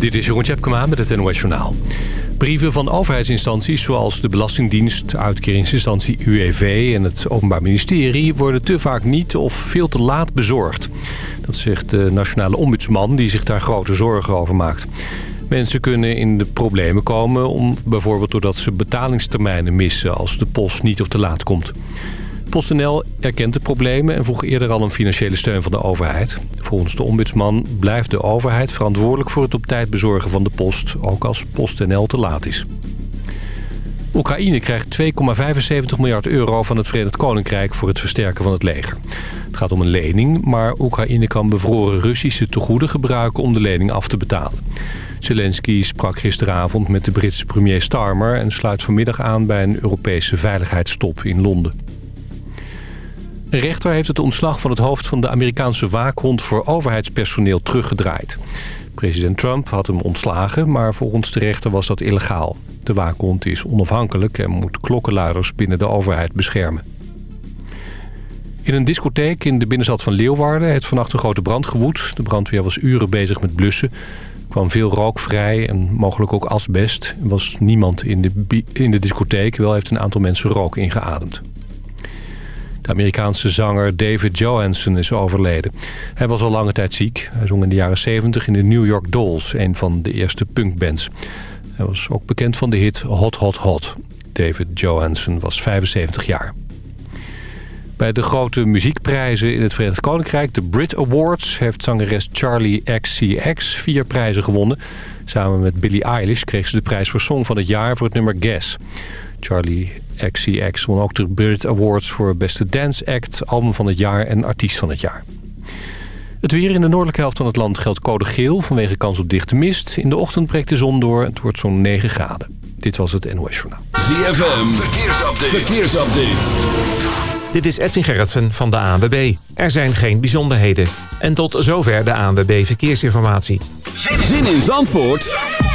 Dit is Jeroen Tjepkema met het NOS Journaal. Brieven van overheidsinstanties zoals de Belastingdienst, uitkeringsinstantie UWV en het Openbaar Ministerie... worden te vaak niet of veel te laat bezorgd. Dat zegt de nationale ombudsman die zich daar grote zorgen over maakt. Mensen kunnen in de problemen komen, om, bijvoorbeeld doordat ze betalingstermijnen missen... als de post niet of te laat komt. PostNL erkent de problemen en vroeg eerder al een financiële steun van de overheid. Volgens de ombudsman blijft de overheid verantwoordelijk voor het op tijd bezorgen van de post, ook als PostNL te laat is. Oekraïne krijgt 2,75 miljard euro van het Verenigd Koninkrijk voor het versterken van het leger. Het gaat om een lening, maar Oekraïne kan bevroren Russische tegoeden gebruiken om de lening af te betalen. Zelensky sprak gisteravond met de Britse premier Starmer en sluit vanmiddag aan bij een Europese veiligheidstop in Londen. Een rechter heeft het ontslag van het hoofd van de Amerikaanse waakhond voor overheidspersoneel teruggedraaid. President Trump had hem ontslagen, maar volgens de rechter was dat illegaal. De waakhond is onafhankelijk en moet klokkenluiders binnen de overheid beschermen. In een discotheek in de binnenstad van Leeuwarden heeft vannacht een grote brand gewoed. De brandweer was uren bezig met blussen. Er kwam veel rook vrij en mogelijk ook asbest. Er was niemand in de, in de discotheek, wel heeft een aantal mensen rook ingeademd. De Amerikaanse zanger David Johansen is overleden. Hij was al lange tijd ziek. Hij zong in de jaren 70 in de New York Dolls, een van de eerste punkbands. Hij was ook bekend van de hit Hot Hot Hot. David Johansen was 75 jaar. Bij de grote muziekprijzen in het Verenigd Koninkrijk, de Brit Awards... heeft zangeres Charlie XCX vier prijzen gewonnen. Samen met Billie Eilish kreeg ze de prijs voor Song van het Jaar voor het nummer Guess. Charlie XCX won ook de Brit Awards voor Beste Dance Act, Album van het Jaar en Artiest van het Jaar. Het weer in de noordelijke helft van het land geldt code geel vanwege kans op dichte mist. In de ochtend breekt de zon door. Het wordt zo'n 9 graden. Dit was het NOS Journaal. ZFM, verkeersupdate. verkeersupdate. Dit is Edwin Gerritsen van de ANWB. Er zijn geen bijzonderheden. En tot zover de ANWB Verkeersinformatie. Zin in Zandvoort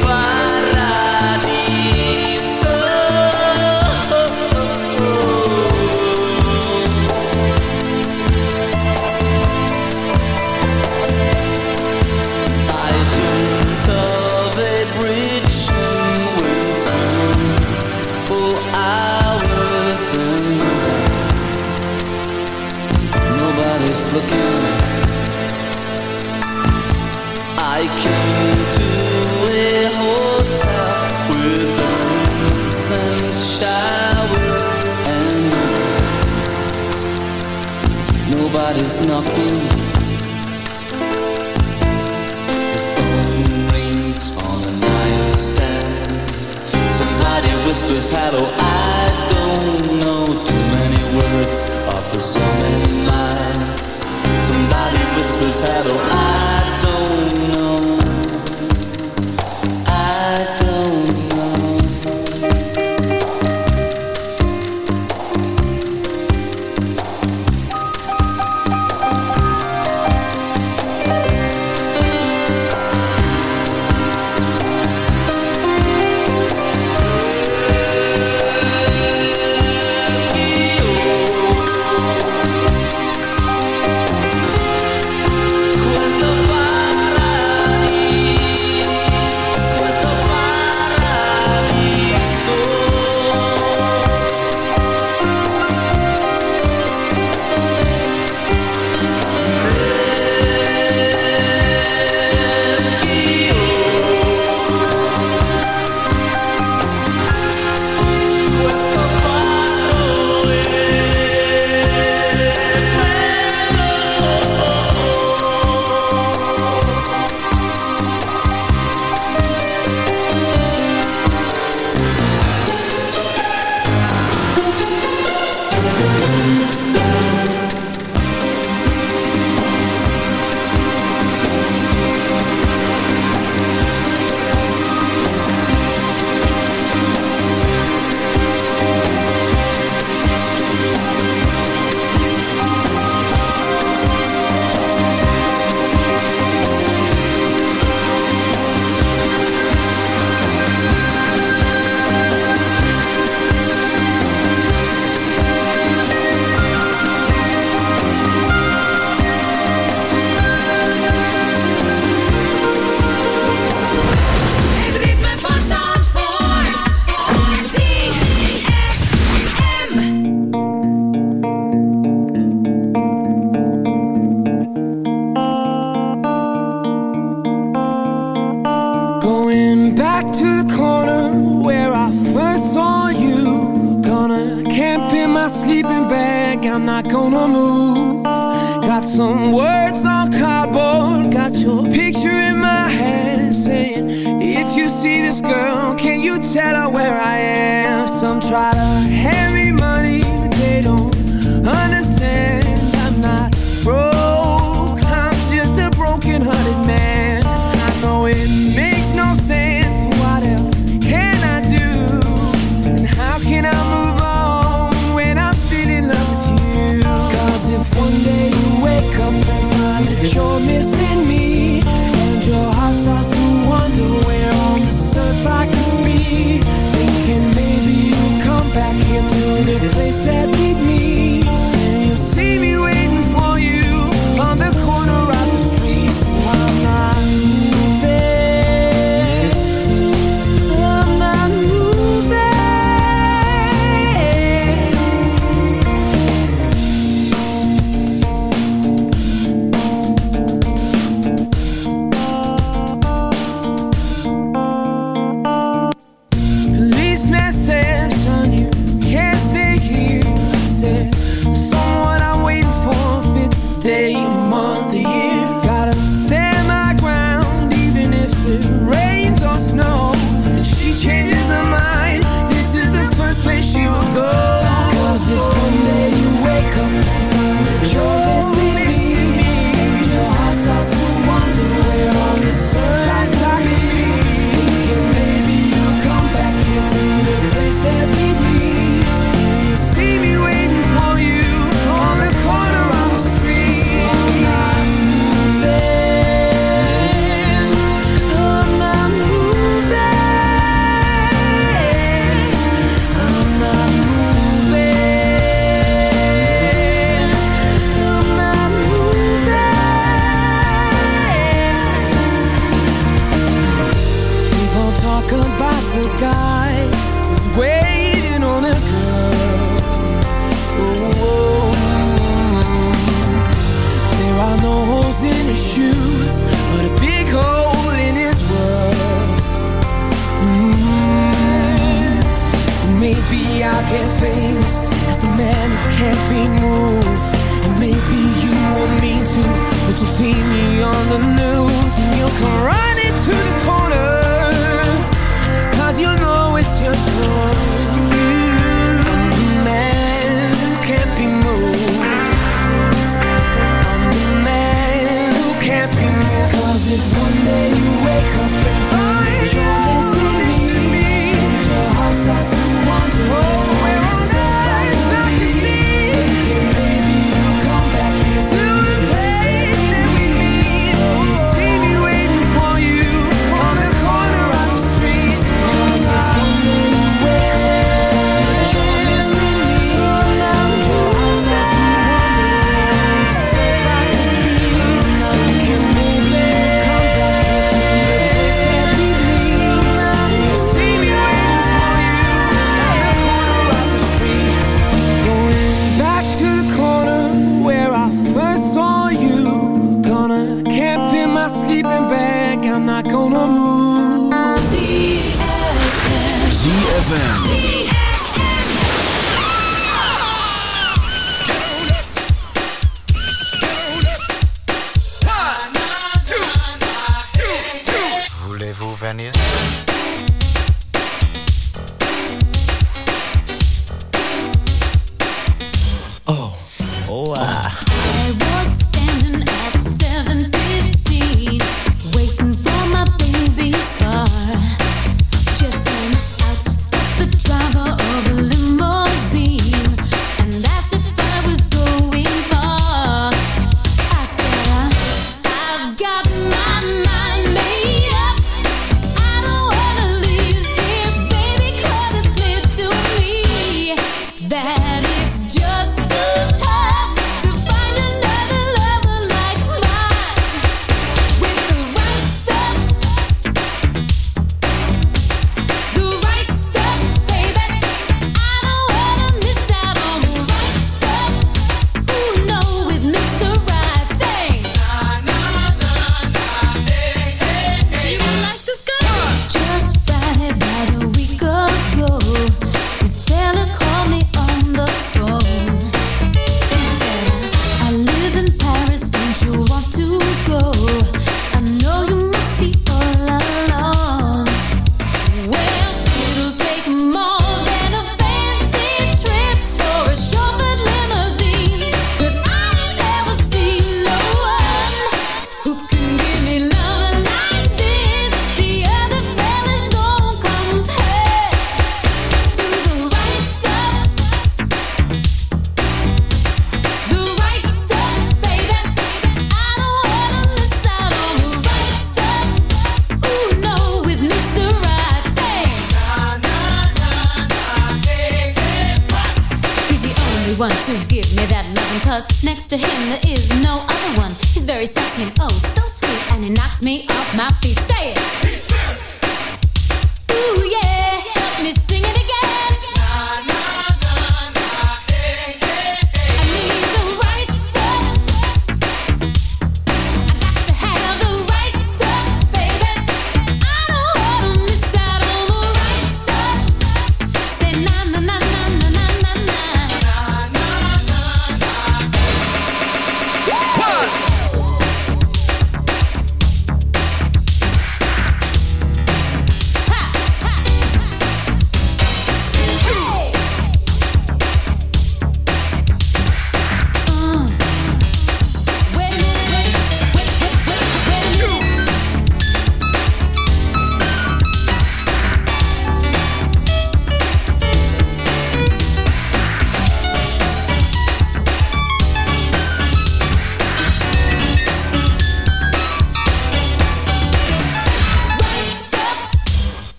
fly. this hollow eye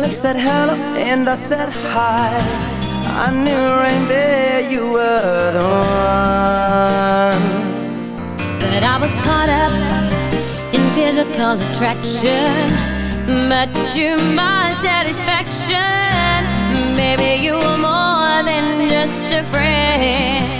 lips said hello and I said hi. I knew right there you were the one. But I was caught up in physical attraction. But to my satisfaction Baby, you were more than just a friend.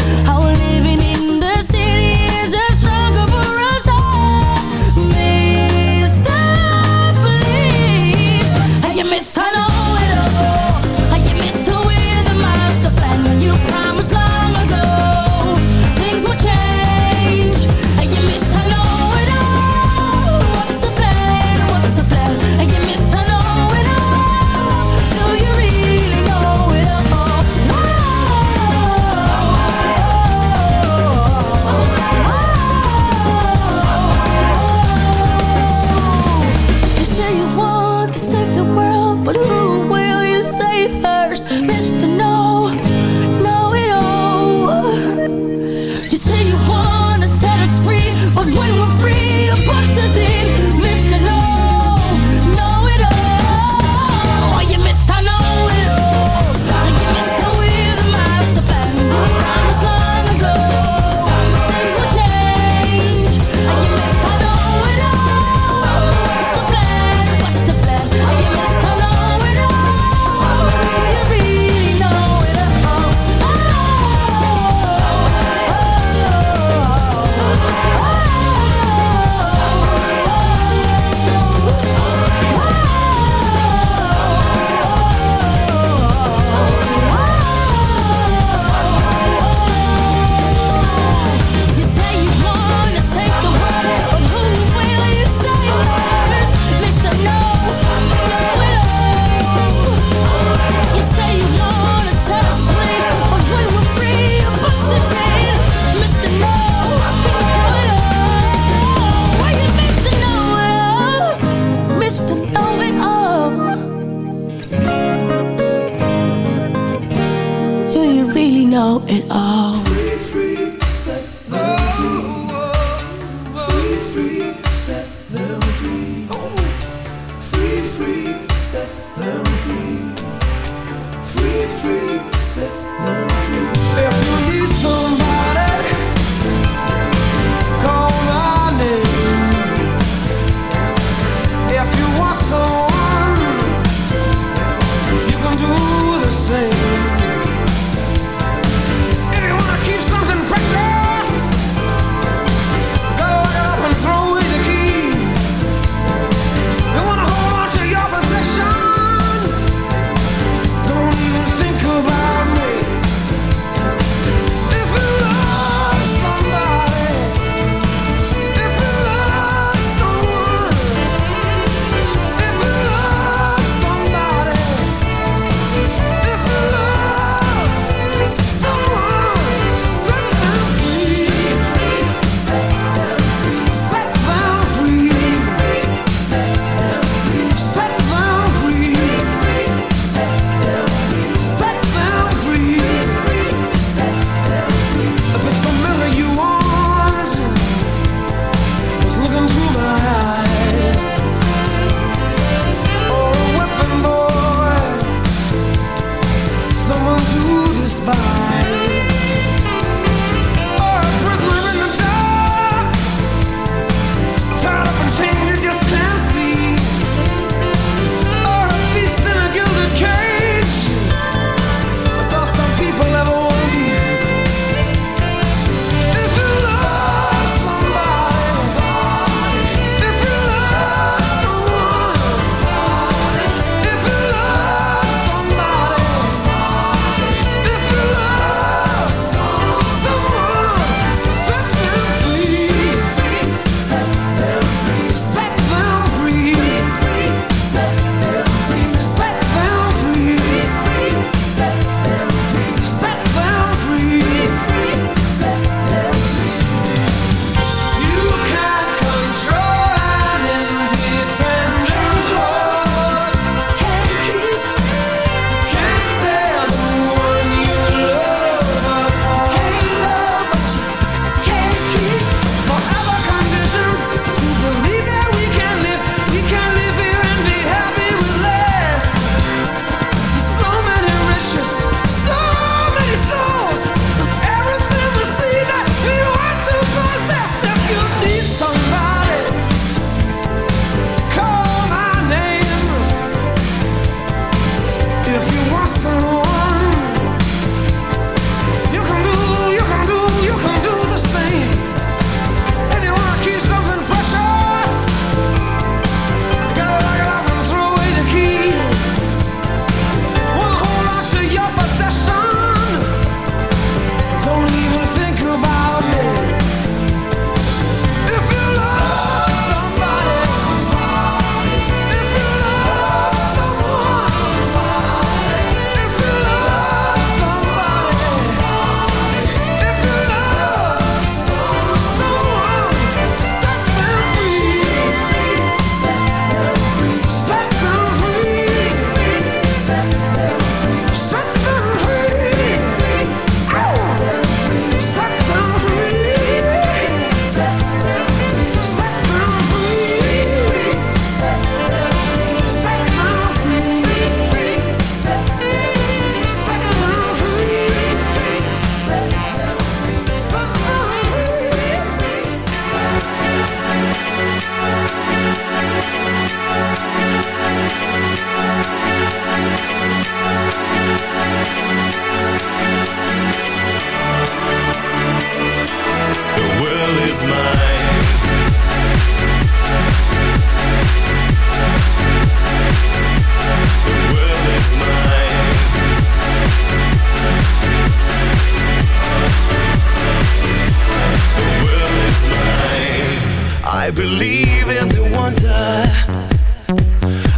believe in the wonder.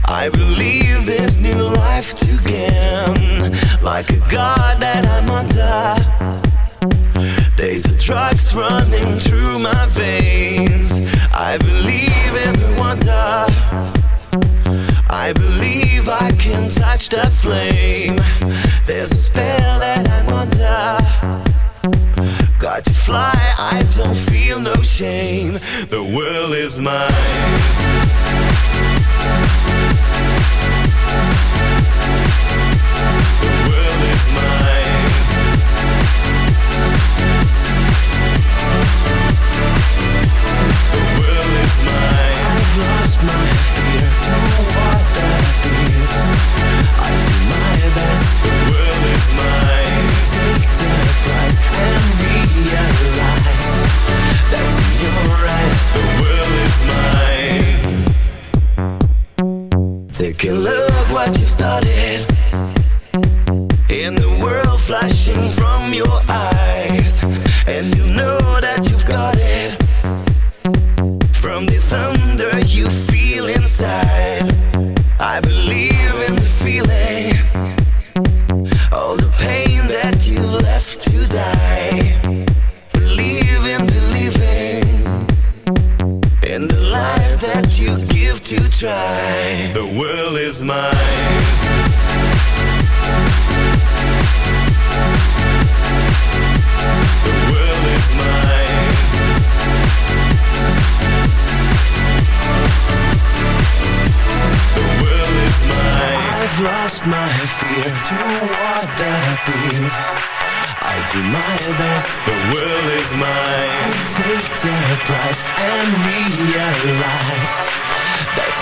I believe this new life to gain, like a god that I'm under. There's a drugs running through my veins. I believe in the wonder. I believe I can touch the flame. There's a spell. feel no shame. The world is mine. can look what you've started my fear to what that appears. I do my best, the will is mine. Take the prize and realize.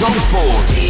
Zandvoort.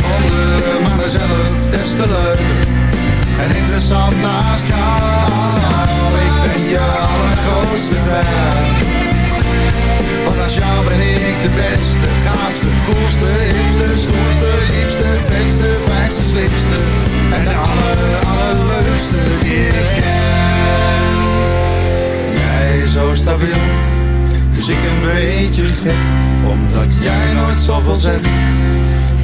maar mezelf des te leuker. En interessant naast jou, ik ben je allergrootste fan. Want naast jou ben ik de beste, gaafste, koelste, hipste, stoerste, liefste, beste, fijnste, slimste. En de aller, allerleukste die ik ken. Jij zo stabiel, dus ik een beetje gek. Omdat jij nooit zoveel zegt,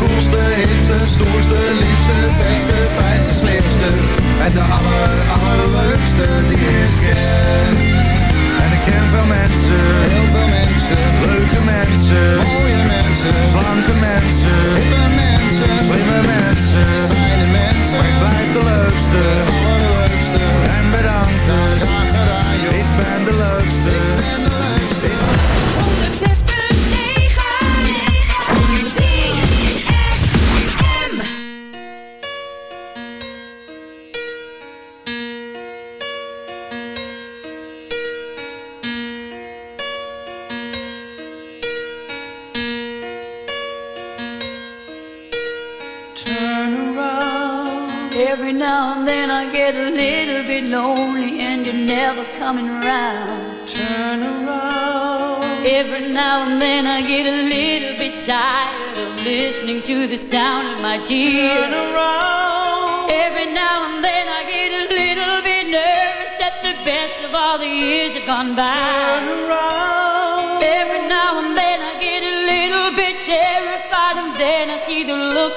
koelste, hipste, stoerste, liefste, beste, fijnste, slimste. En de aller, allerleukste die ik ken. En ik ken veel mensen, heel veel mensen, leuke mensen, mooie mensen, slanke mensen, hippe mensen, slimme mensen, fijne mensen. Maar ik blijf de leukste,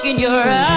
in your eyes.